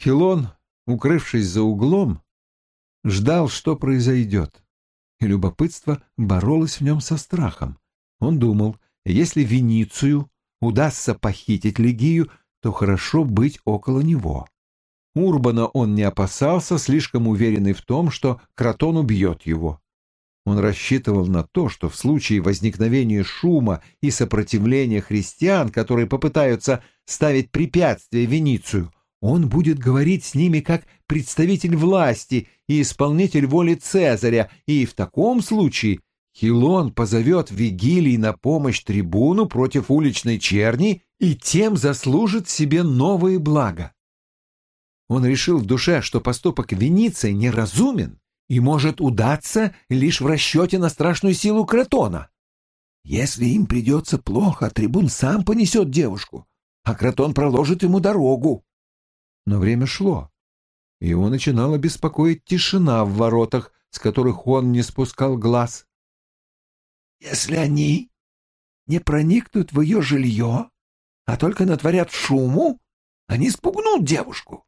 Хилон, укрывшись за углом, ждал, что произойдет, и любопытство боролось в нем со страхом. Он думал, если Веницию удастся похитить Легию, то хорошо быть около него. Урбана он не опасался, слишком уверенный в том, что Кротон убьет его. Он рассчитывал на то, что в случае возникновения шума и сопротивления христиан, которые попытаются ставить препятствия Веницию, он будет говорить с ними как представитель власти и исполнитель воли Цезаря, и в таком случае Хилон позовет Вигилий на помощь трибуну против уличной черни и тем заслужит себе новые блага. Он решил в душе, что поступок Вениции неразумен и может удаться лишь в расчете на страшную силу Кротона. Если им придется плохо, трибун сам понесет девушку, а Кротон проложит ему дорогу. Но время шло, его начинала беспокоить тишина в воротах, с которых он не спускал глаз. «Если они не проникнут в ее жилье, а только натворят шуму, они спугнут девушку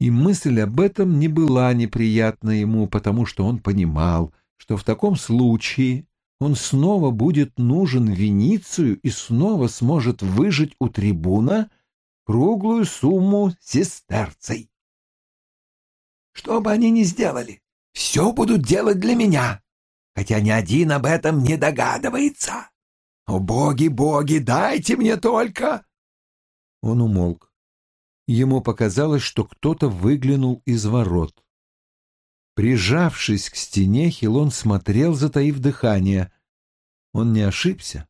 и мысль об этом не была неприятна ему, потому что он понимал, что в таком случае он снова будет нужен Веницию и снова сможет выжить у трибуна круглую сумму сестерцей. Что бы они ни сделали, все будут делать для меня, хотя ни один об этом не догадывается. О, боги, боги, дайте мне только... Он умолк. Ему показалось, что кто-то выглянул из ворот. Прижавшись к стене, Хилон смотрел, затаив дыхание. Он не ошибся.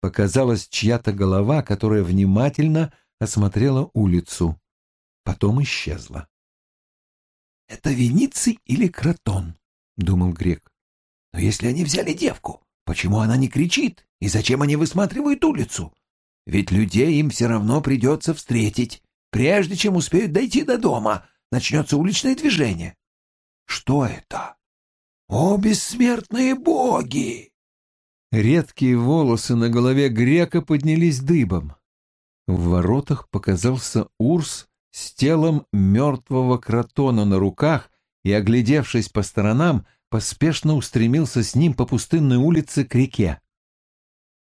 Показалась чья-то голова, которая внимательно осмотрела улицу. Потом исчезла. «Это Вениций или Кротон?» — думал Грек. «Но если они взяли девку, почему она не кричит? И зачем они высматривают улицу? Ведь людей им все равно придется встретить. Прежде чем успеют дойти до дома, начнется уличное движение. Что это? О, бессмертные боги! Редкие волосы на голове грека поднялись дыбом. В воротах показался Урс с телом мертвого кротона на руках и, оглядевшись по сторонам, поспешно устремился с ним по пустынной улице к реке.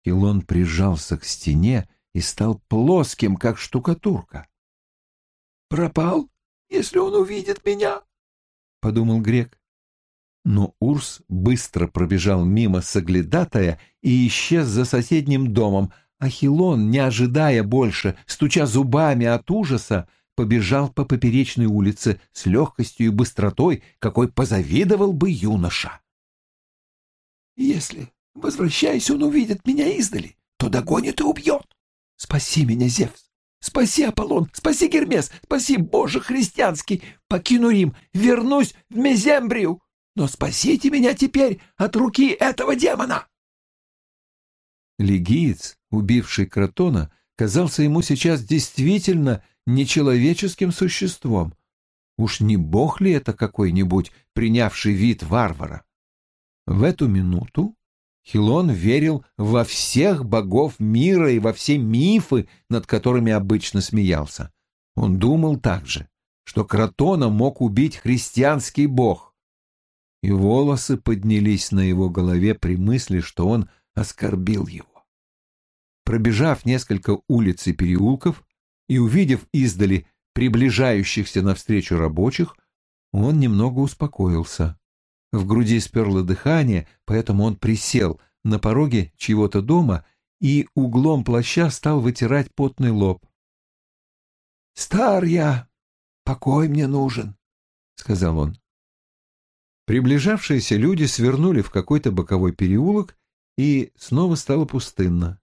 Хилон прижался к стене и стал плоским, как штукатурка пропал, если он увидит меня, — подумал грек. Но Урс быстро пробежал мимо соглядатая и исчез за соседним домом, а Хилон, не ожидая больше, стуча зубами от ужаса, побежал по поперечной улице с легкостью и быстротой, какой позавидовал бы юноша. «Если, возвращаясь, он увидит меня издали, то догонит и убьет. Спаси меня, Зевс! Спаси, Аполлон, спаси, Гермес, спаси, Боже христианский, покину Рим, вернусь в Мезембрию, но спасите меня теперь от руки этого демона!» Легиец, убивший Кротона, казался ему сейчас действительно нечеловеческим существом. Уж не бог ли это какой-нибудь, принявший вид варвара? В эту минуту Хилон верил во всех богов мира и во все мифы, над которыми обычно смеялся. Он думал также, что Кротона мог убить христианский бог. И волосы поднялись на его голове при мысли, что он оскорбил его. Пробежав несколько улиц и переулков и увидев издали приближающихся навстречу рабочих, он немного успокоился. В груди сперло дыхание, поэтому он присел на пороге чьего-то дома и углом плаща стал вытирать потный лоб. «Стар я, покой мне нужен», — сказал он. Приближавшиеся люди свернули в какой-то боковой переулок, и снова стало пустынно.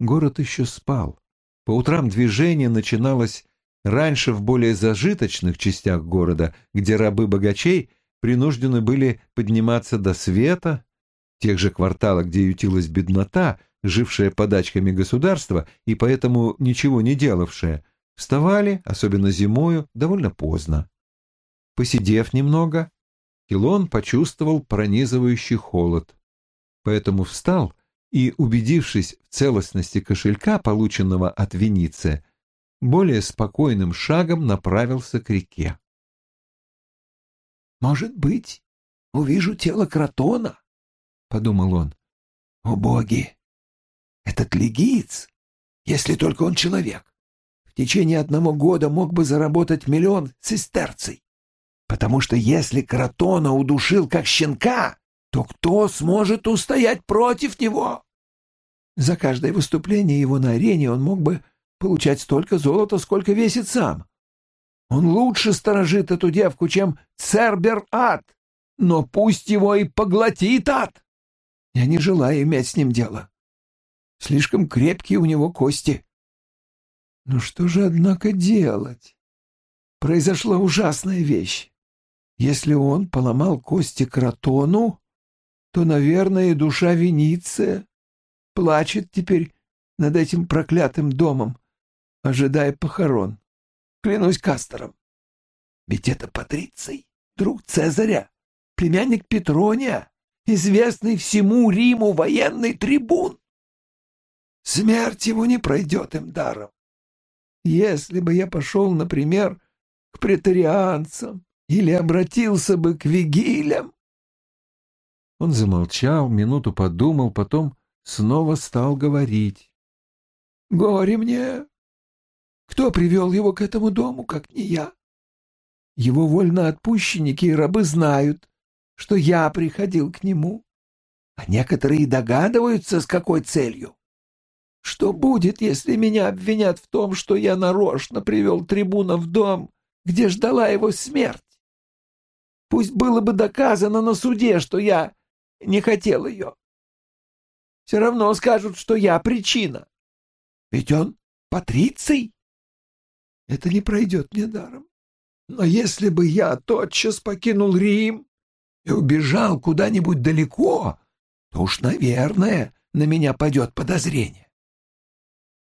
Город еще спал. По утрам движение начиналось раньше в более зажиточных частях города, где рабы богачей принуждены были подниматься до света, тех же кварталах, где ютилась беднота, жившая подачками государства и поэтому ничего не делавшая, вставали, особенно зимою, довольно поздно. Посидев немного, Хилон почувствовал пронизывающий холод. Поэтому встал и, убедившись в целостности кошелька, полученного от Вениция, более спокойным шагом направился к реке. «Может быть, увижу тело кротона?» — подумал он. «О боги! Этот легиец, если только он человек, в течение одного года мог бы заработать миллион цистерций. Потому что если кротона удушил как щенка, то кто сможет устоять против него? За каждое выступление его на арене он мог бы получать столько золота, сколько весит сам. Он лучше сторожит эту девку, чем Цербер-ад, но пусть его и поглотит ад. Я не желаю иметь с ним дело. Слишком крепкие у него кости. Но что же, однако, делать? Произошла ужасная вещь. Если он поломал кости Кротону, то, наверное, душа Вениция плачет теперь над этим проклятым домом, ожидая похорон. Клянусь Кастером. Ведь это Патриций, друг Цезаря, племянник Петрония, известный всему Риму военный трибун. Смерть его не пройдет им даром. Если бы я пошел, например, к претарианцам или обратился бы к вигилям. Он замолчал, минуту подумал, потом снова стал говорить. «Горе мне! Кто привел его к этому дому, как не я? Его вольноотпущенники и рабы знают, что я приходил к нему, а некоторые догадываются, с какой целью. Что будет, если меня обвинят в том, что я нарочно привел трибуна в дом, где ждала его смерть? Пусть было бы доказано на суде, что я не хотел ее. Все равно скажут, что я причина. Ведь он патриций. Это не пройдет мне даром. Но если бы я тотчас покинул Рим и убежал куда-нибудь далеко, то уж, наверное, на меня пойдет подозрение.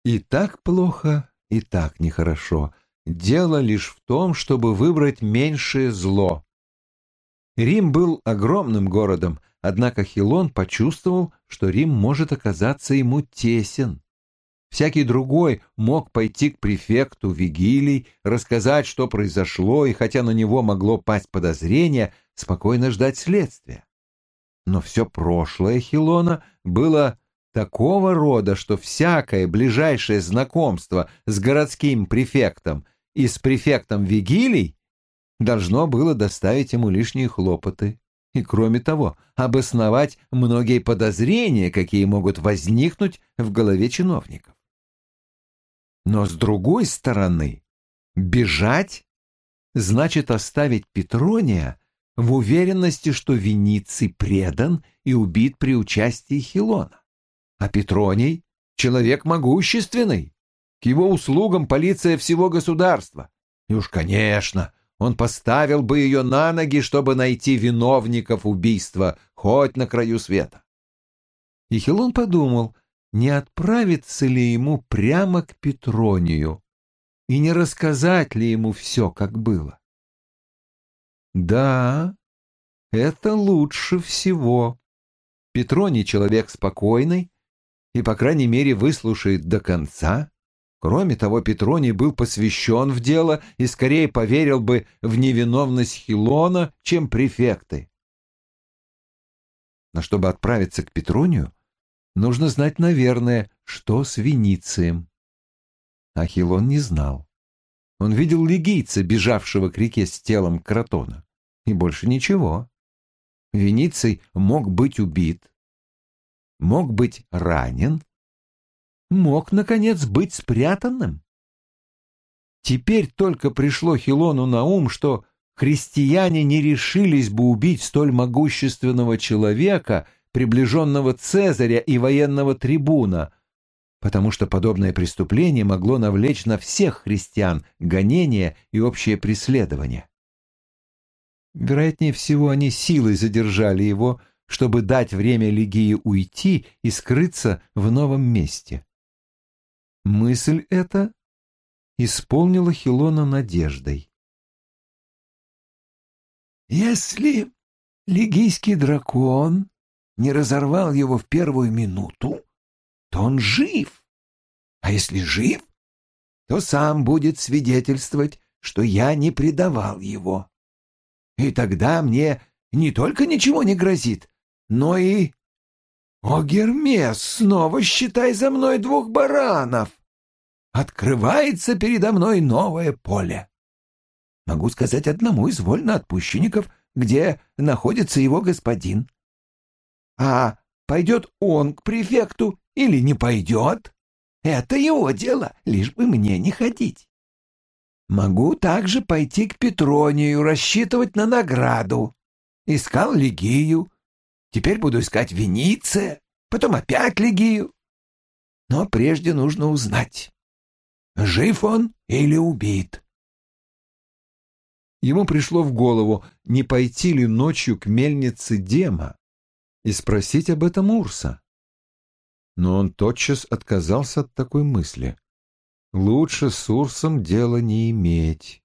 И так плохо, и так нехорошо. Дело лишь в том, чтобы выбрать меньшее зло. Рим был огромным городом, однако Хилон почувствовал, что Рим может оказаться ему тесен. Всякий другой мог пойти к префекту Вигилий, рассказать, что произошло, и хотя на него могло пасть подозрение, спокойно ждать следствия. Но все прошлое Хилона было такого рода, что всякое ближайшее знакомство с городским префектом и с префектом Вигилий должно было доставить ему лишние хлопоты и, кроме того, обосновать многие подозрения, какие могут возникнуть в голове чиновников. Но с другой стороны, бежать значит оставить Петрония в уверенности, что Вениций предан и убит при участии Хилона. А Петроний — человек могущественный. К его услугам полиция всего государства. И уж, конечно, он поставил бы ее на ноги, чтобы найти виновников убийства хоть на краю света. И Хилон подумал, не отправиться ли ему прямо к Петронию и не рассказать ли ему все, как было. Да, это лучше всего. Петроний человек спокойный, и, по крайней мере, выслушает до конца. Кроме того, Петроний был посвящен в дело и скорее поверил бы в невиновность Хилона, чем префекты. Но чтобы отправиться к Петронию, нужно знать, наверное, что с Веницием. А Хилон не знал. Он видел легийца, бежавшего к реке с телом Кротона, и больше ничего. Вениций мог быть убит, мог быть ранен, мог, наконец, быть спрятанным. Теперь только пришло Хилону на ум, что христиане не решились бы убить столь могущественного человека, приближенного Цезаря и военного трибуна, потому что подобное преступление могло навлечь на всех христиан гонения и общее преследование. Вероятнее всего, они силой задержали его, чтобы дать время Лигии уйти и скрыться в новом месте. Мысль эта исполнила Хилона надеждой. «Если лигийский дракон не разорвал его в первую минуту, то он жив. А если жив, то сам будет свидетельствовать, что я не предавал его. И тогда мне не только ничего не грозит, но и... О, Гермес, снова считай за мной двух баранов! Открывается передо мной новое поле. Могу сказать одному из вольноотпущенников, где находится его господин. А пойдет он к префекту или не пойдет, это его дело, лишь бы мне не ходить. Могу также пойти к Петронию, рассчитывать на награду. Искал Легию, теперь буду искать Вениция, потом опять Легию. Но прежде нужно узнать, жив он или убит. Ему пришло в голову, не пойти ли ночью к мельнице Дема и спросить об этом Урса. Но он тотчас отказался от такой мысли. Лучше с Урсом дела не иметь.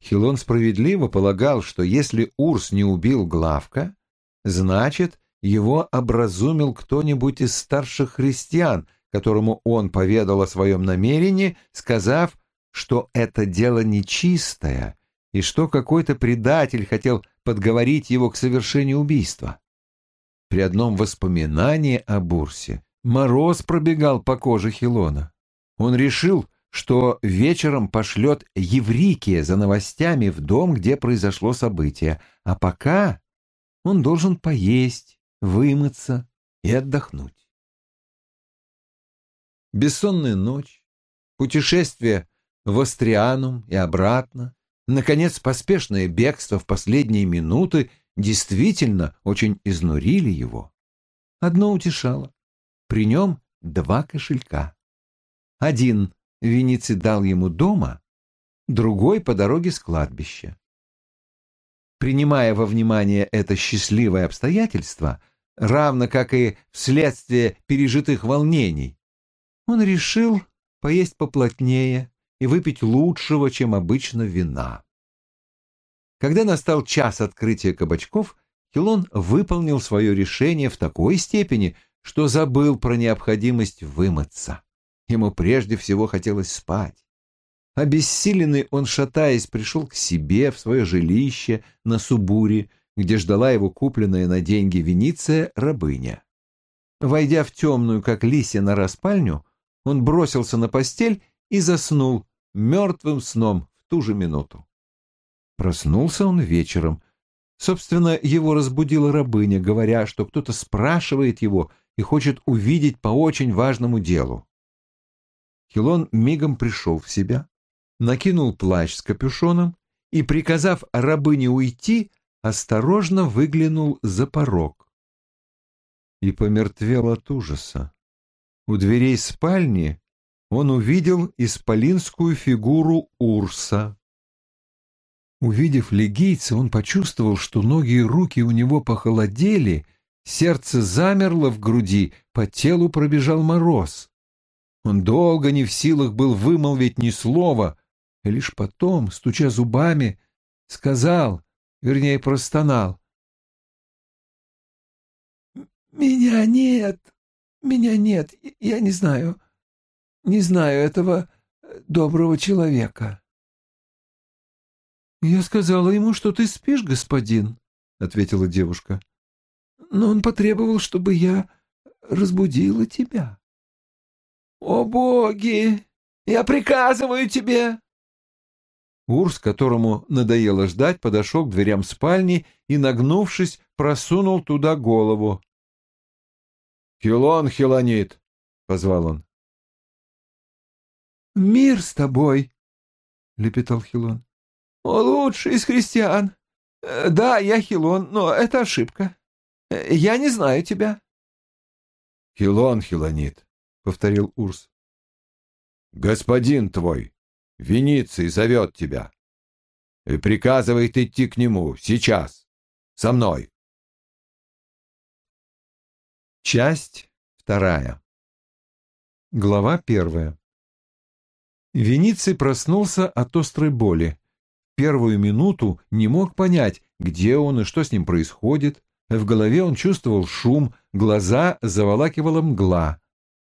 Хилон справедливо полагал, что если Урс не убил Главка, значит, его образумил кто-нибудь из старших христиан, которому он поведал о своем намерении, сказав, что это дело нечистое и что какой-то предатель хотел подговорить его к совершению убийства. При одном воспоминании о Бурсе мороз пробегал по коже Хилона. Он решил, что вечером пошлет Еврикия за новостями в дом, где произошло событие, а пока он должен поесть, вымыться и отдохнуть. Бессонная ночь, путешествие в Астрианум и обратно, Наконец, поспешное бегство в последние минуты действительно очень изнурили его. Одно утешало. При нем два кошелька. Один Вениций дал ему дома, другой по дороге с кладбища. Принимая во внимание это счастливое обстоятельство, равно как и вследствие пережитых волнений, он решил поесть поплотнее, и выпить лучшего, чем обычно, вина. Когда настал час открытия кабачков, Хилон выполнил свое решение в такой степени, что забыл про необходимость вымыться. Ему прежде всего хотелось спать. Обессиленный он, шатаясь, пришел к себе в свое жилище на Субуре, где ждала его купленная на деньги Вениция рабыня. Войдя в темную, как лисья на спальню, он бросился на постель и заснул мертвым сном в ту же минуту. Проснулся он вечером. Собственно, его разбудила рабыня, говоря, что кто-то спрашивает его и хочет увидеть по очень важному делу. Хилон мигом пришел в себя, накинул плащ с капюшоном и, приказав рабыне уйти, осторожно выглянул за порог. И помертвел от ужаса. У дверей спальни он увидел исполинскую фигуру Урса. Увидев легийца, он почувствовал, что ноги и руки у него похолодели, сердце замерло в груди, по телу пробежал мороз. Он долго не в силах был вымолвить ни слова, и лишь потом, стуча зубами, сказал, вернее, простонал. «Меня нет, меня нет, я не знаю, не знаю этого э, доброго человека. «Я сказала ему, что ты спишь, господин», — ответила девушка. «Но он потребовал, чтобы я разбудила тебя». «О боги! Я приказываю тебе!» Урс, которому надоело ждать, подошел к дверям спальни и, нагнувшись, просунул туда голову. «Хилон, Хилонит!» — позвал он. «Мир с тобой!» — лепетал Хилон. «О, лучший из христиан! Э, да, я Хилон, но это ошибка. Э, я не знаю тебя». «Хилон, Хилонит», — повторил Урс. «Господин твой, Вениций, зовет тебя и приказывает идти к нему сейчас, со мной». Часть вторая. Глава первая. Вениций проснулся от острой боли. Первую минуту не мог понять, где он и что с ним происходит. В голове он чувствовал шум, глаза заволакивала мгла.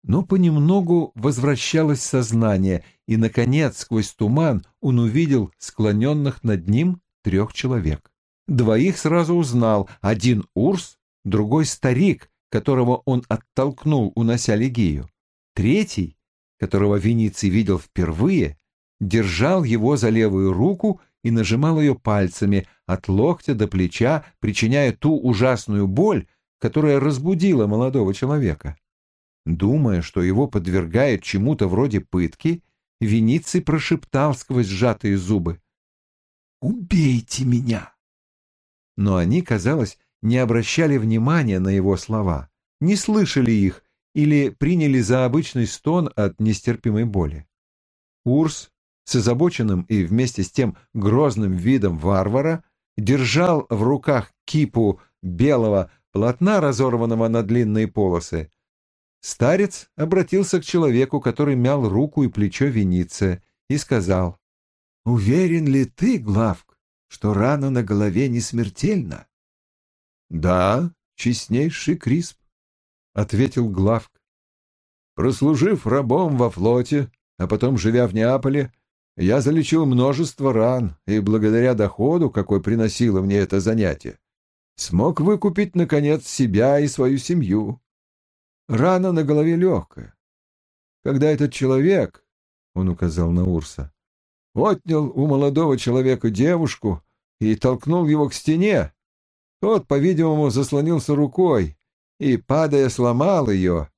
Но понемногу возвращалось сознание, и, наконец, сквозь туман он увидел склоненных над ним трех человек. Двоих сразу узнал, один Урс, другой старик, которого он оттолкнул, унося Легию. Третий, которого Вениций видел впервые, держал его за левую руку и нажимал ее пальцами от локтя до плеча, причиняя ту ужасную боль, которая разбудила молодого человека. Думая, что его подвергают чему-то вроде пытки, Вениций прошептал сквозь сжатые зубы. «Убейте меня!» Но они, казалось, не обращали внимания на его слова, не слышали их или приняли за обычный стон от нестерпимой боли. Урс с озабоченным и вместе с тем грозным видом варвара держал в руках кипу белого полотна, разорванного на длинные полосы. Старец обратился к человеку, который мял руку и плечо Вениция, и сказал, «Уверен ли ты, Главк, что рана на голове не смертельна?» «Да, честнейший Крисп», — ответил Главк. «Прослужив рабом во флоте, а потом живя в Неаполе, я залечил множество ран, и благодаря доходу, какой приносило мне это занятие, смог выкупить, наконец, себя и свою семью. Рана на голове легкая. Когда этот человек, — он указал на Урса, — отнял у молодого человека девушку и толкнул его к стене, тот, по-видимому, заслонился рукой и, падая, сломал ее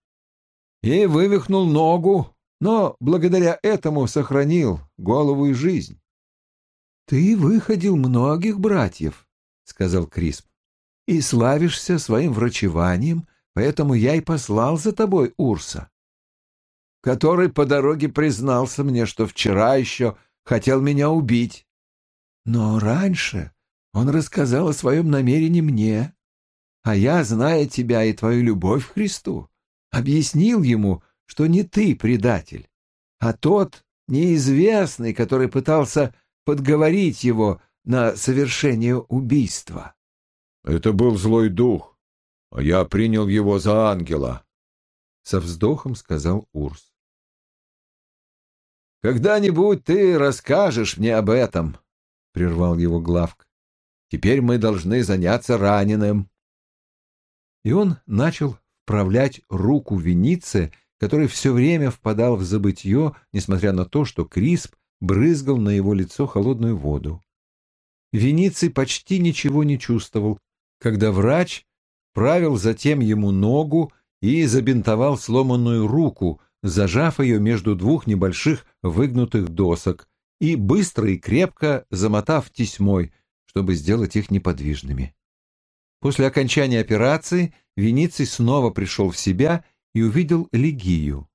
и вывихнул ногу, но благодаря этому сохранил голову и жизнь. — Ты выходил многих братьев, — сказал Крисп, — и славишься своим врачеванием, поэтому я и послал за тобой Урса, который по дороге признался мне, что вчера еще хотел меня убить. Но раньше он рассказал о своем намерении мне, а я, зная тебя и твою любовь к Христу, объяснил ему, что не ты предатель, а тот неизвестный, который пытался подговорить его на совершение убийства. — Это был злой дух, а я принял его за ангела, — со вздохом сказал Урс. — Когда-нибудь ты расскажешь мне об этом, — прервал его Главк. — Теперь мы должны заняться раненым. И он начал вправлять руку Венице который все время впадал в забытье, несмотря на то, что Крисп брызгал на его лицо холодную воду. Вениций почти ничего не чувствовал, когда врач правил затем ему ногу и забинтовал сломанную руку, зажав ее между двух небольших выгнутых досок и быстро и крепко замотав тесьмой, чтобы сделать их неподвижными. После окончания операции Вениций снова пришел в себя и увидел Легию.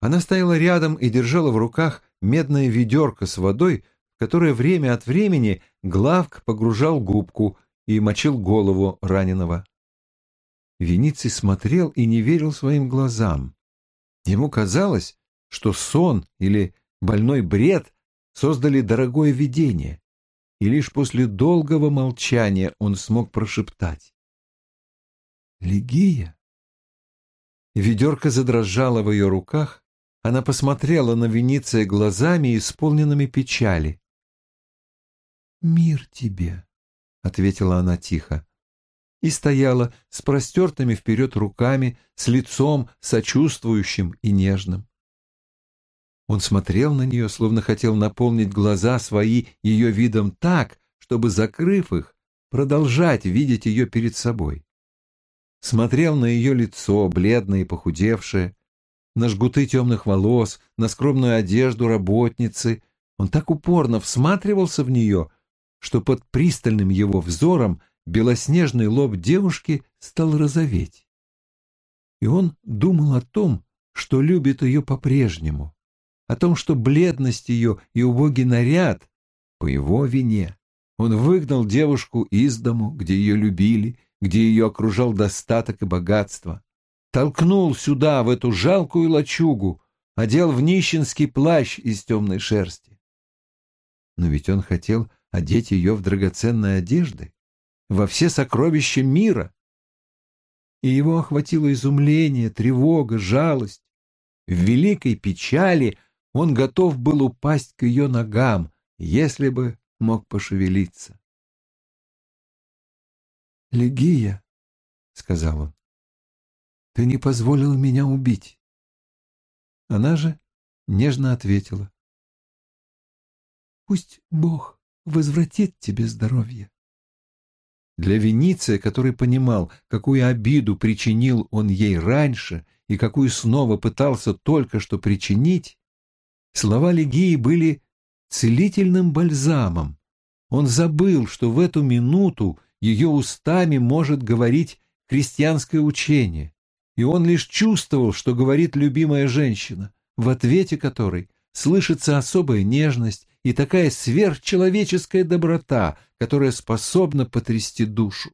Она стояла рядом и держала в руках медное ведерко с водой, в которое время от времени Главк погружал губку и мочил голову раненого. Вениций смотрел и не верил своим глазам. Ему казалось, что сон или больной бред создали дорогое видение, и лишь после долгого молчания он смог прошептать. «Легия?» Ведерко задрожало в ее руках, она посмотрела на Вениция глазами, исполненными печали. «Мир тебе», — ответила она тихо, и стояла с простертыми вперед руками, с лицом сочувствующим и нежным. Он смотрел на нее, словно хотел наполнить глаза свои ее видом так, чтобы, закрыв их, продолжать видеть ее перед собой смотрел на ее лицо, бледное и похудевшее, на жгуты темных волос, на скромную одежду работницы. Он так упорно всматривался в нее, что под пристальным его взором белоснежный лоб девушки стал розоветь. И он думал о том, что любит ее по-прежнему, о том, что бледность ее и убогий наряд по его вине. Он выгнал девушку из дому, где ее любили, где ее окружал достаток и богатство, толкнул сюда, в эту жалкую лачугу, одел в нищенский плащ из темной шерсти. Но ведь он хотел одеть ее в драгоценные одежды, во все сокровища мира. и его охватило изумление, тревога, жалость. В великой печали он готов был упасть к ее ногам, если бы мог пошевелиться. «Легия», — сказал он, — «ты не позволила меня убить». Она же нежно ответила. «Пусть Бог возвратит тебе здоровье». Для Вениция, который понимал, какую обиду причинил он ей раньше и какую снова пытался только что причинить, слова Легии были целительным бальзамом. Он забыл, что в эту минуту ее устами может говорить христианское учение, и он лишь чувствовал, что говорит любимая женщина, в ответе которой слышится особая нежность и такая сверхчеловеческая доброта, которая способна потрясти душу.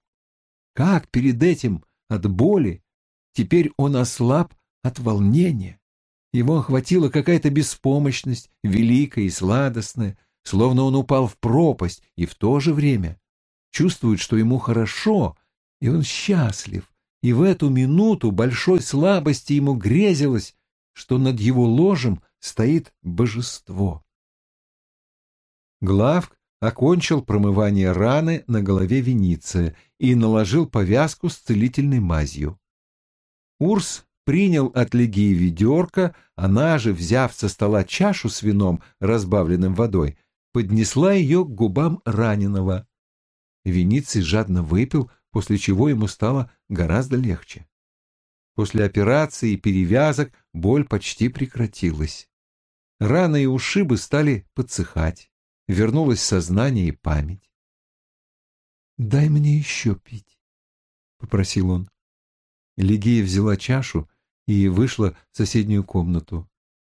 Как перед этим от боли, теперь он ослаб от волнения. Его охватила какая-то беспомощность, великая и сладостная, словно он упал в пропасть и в то же время чувствует, что ему хорошо, и он счастлив, и в эту минуту большой слабости ему грезилось, что над его ложем стоит божество. Главк окончил промывание раны на голове Вениция и наложил повязку с целительной мазью. Урс принял от Легии ведерко, она же, взяв со стола чашу с вином, разбавленным водой, поднесла ее к губам раненого. Вениций жадно выпил, после чего ему стало гораздо легче. После операции и перевязок боль почти прекратилась. Раны и ушибы стали подсыхать. Вернулось сознание и память. «Дай мне еще пить», — попросил он. Лигия взяла чашу и вышла в соседнюю комнату.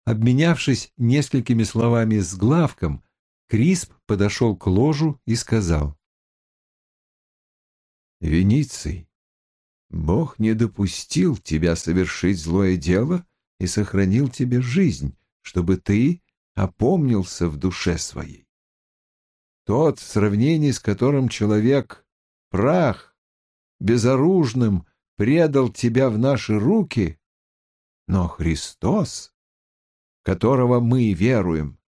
Обменявшись несколькими словами с главком, Крисп подошел к ложу и сказал. «Вениций, Бог не допустил тебя совершить злое дело и сохранил тебе жизнь, чтобы ты опомнился в душе своей. Тот, в сравнении с которым человек — прах, безоружным предал тебя в наши руки, но Христос, которого мы веруем,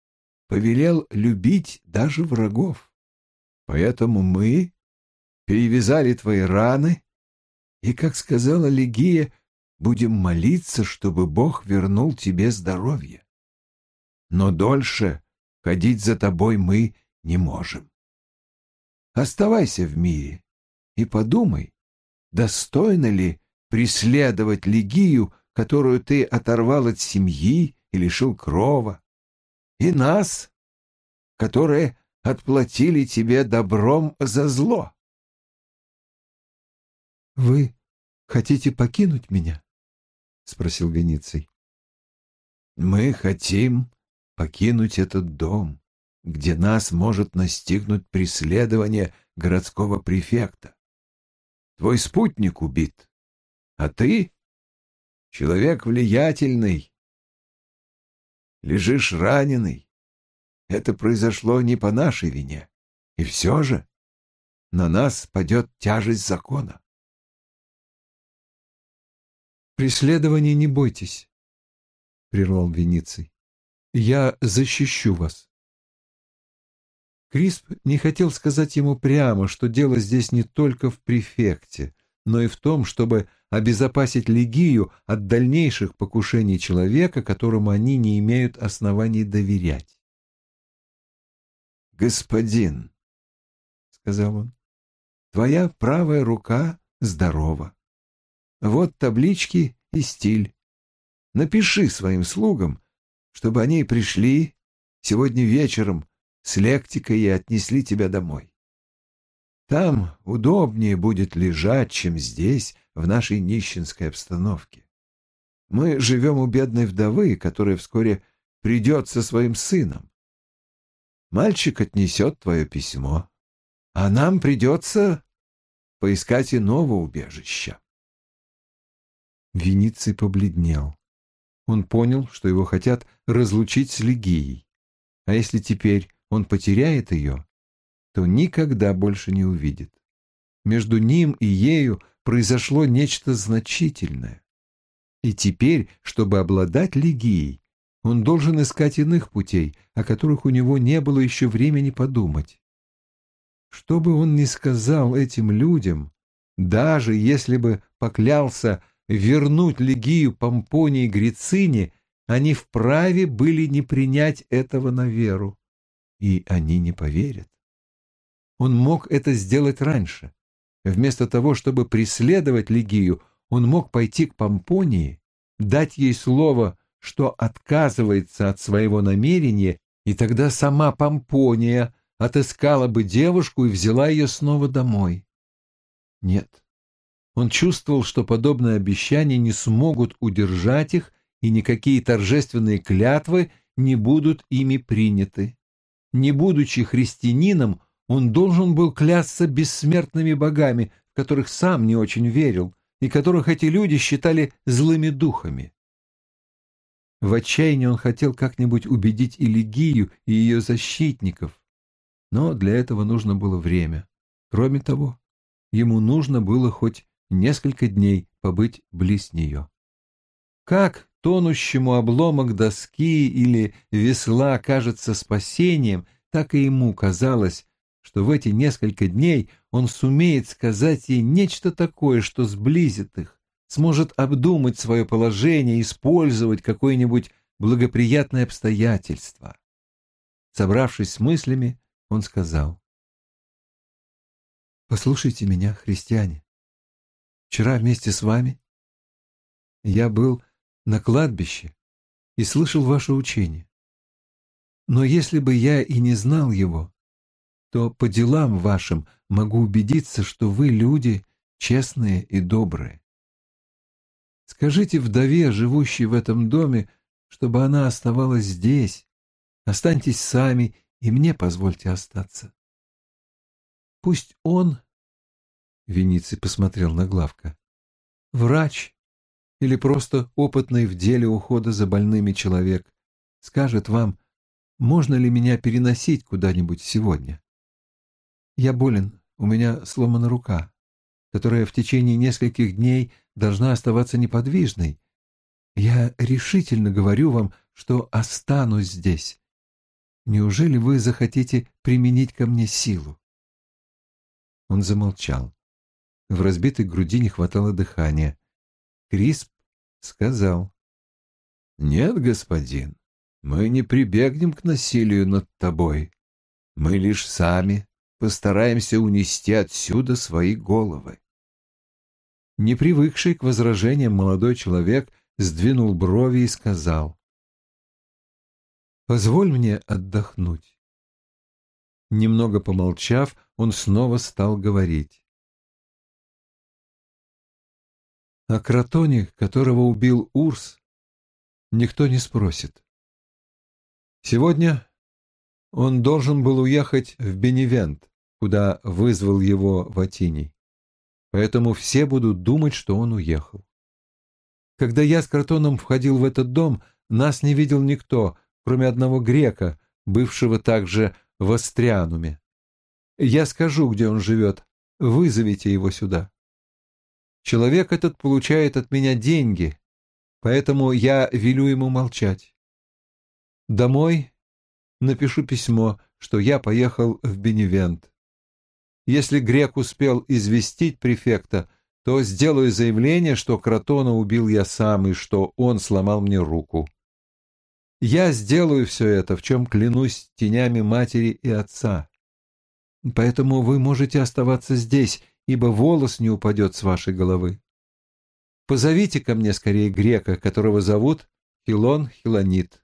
повелел любить даже врагов. Поэтому мы перевязали твои раны и, как сказала Легия, будем молиться, чтобы Бог вернул тебе здоровье. Но дольше ходить за тобой мы не можем. Оставайся в мире и подумай, достойно ли преследовать Легию, которую ты оторвал от семьи и лишил крова, и нас, которые отплатили тебе добром за зло. — Вы хотите покинуть меня? — спросил Вениций. — Мы хотим покинуть этот дом, где нас может настигнуть преследование городского префекта. Твой спутник убит, а ты — человек влиятельный, лежишь раненый. Это произошло не по нашей вине, и все же на нас падет тяжесть закона. «Преследования не бойтесь», — прервал Вениций. «Я защищу вас». Крисп не хотел сказать ему прямо, что дело здесь не только в префекте, но и в том, чтобы обезопасить Легию от дальнейших покушений человека, которому они не имеют оснований доверять. «Господин», — сказал он, — «твоя правая рука здорова. Вот таблички и стиль. Напиши своим слугам, чтобы они пришли сегодня вечером с лектикой и отнесли тебя домой. Там удобнее будет лежать, чем здесь, в нашей нищенской обстановке. Мы живем у бедной вдовы, которая вскоре придет со своим сыном. Мальчик отнесет твое письмо, а нам придется поискать иного убежища. Вениций побледнел. Он понял, что его хотят разлучить с Легией. А если теперь он потеряет ее, то никогда больше не увидит. Между ним и ею произошло нечто значительное. И теперь, чтобы обладать Лигией, он должен искать иных путей, о которых у него не было еще времени подумать. Что бы он ни сказал этим людям, даже если бы поклялся вернуть Лигию Помпонии Грицине, они вправе были не принять этого на веру, и они не поверят. Он мог это сделать раньше. Вместо того, чтобы преследовать Лигию, он мог пойти к Помпонии, дать ей слово, что отказывается от своего намерения, и тогда сама Помпония отыскала бы девушку и взяла ее снова домой. Нет. Он чувствовал, что подобные обещания не смогут удержать их, и никакие торжественные клятвы не будут ими приняты. Не будучи христианином, он должен был клясться бессмертными богами, в которых сам не очень верил, и которых эти люди считали злыми духами. В отчаянии он хотел как-нибудь убедить Илигию и ее защитников, но для этого нужно было время. Кроме того, ему нужно было хоть несколько дней побыть близ нее. Как тонущему обломок доски или весла кажется спасением, так и ему казалось, что в эти несколько дней он сумеет сказать ей нечто такое, что сблизит их, сможет обдумать свое положение, использовать какое-нибудь благоприятное обстоятельство. Собравшись с мыслями, он сказал, «Послушайте меня, христиане. Вчера вместе с вами я был на кладбище и слышал ваше учение. Но если бы я и не знал его, то по делам вашим могу убедиться, что вы люди честные и добрые. Скажите вдове, живущей в этом доме, чтобы она оставалась здесь. Останьтесь сами, и мне позвольте остаться. Пусть он, — Вениций посмотрел на Главка, — врач или просто опытный в деле ухода за больными человек, скажет вам, можно ли меня переносить куда-нибудь сегодня. Я болен, у меня сломана рука, которая в течение нескольких дней должна оставаться неподвижной. Я решительно говорю вам, что останусь здесь. Неужели вы захотите применить ко мне силу?» Он замолчал. В разбитой груди не хватало дыхания. Крисп сказал. «Нет, господин, мы не прибегнем к насилию над тобой. Мы лишь сами постараемся унести отсюда свои головы. Не привыкший к возражениям молодой человек сдвинул брови и сказал, «Позволь мне отдохнуть». Немного помолчав, он снова стал говорить. О кротоне, которого убил Урс, никто не спросит. Сегодня он должен был уехать в Беневент, куда вызвал его Ватиний. Поэтому все будут думать, что он уехал. Когда я с Кротоном входил в этот дом, нас не видел никто, кроме одного грека, бывшего также в Острянуме. Я скажу, где он живет. Вызовите его сюда. Человек этот получает от меня деньги, поэтому я велю ему молчать. Домой напишу письмо, что я поехал в Беневент. Если грек успел известить префекта, то сделаю заявление, что Кротона убил я сам и что он сломал мне руку. Я сделаю все это, в чем клянусь тенями матери и отца. Поэтому вы можете оставаться здесь, ибо волос не упадет с вашей головы. Позовите ко мне скорее грека, которого зовут Хилон Хилонит.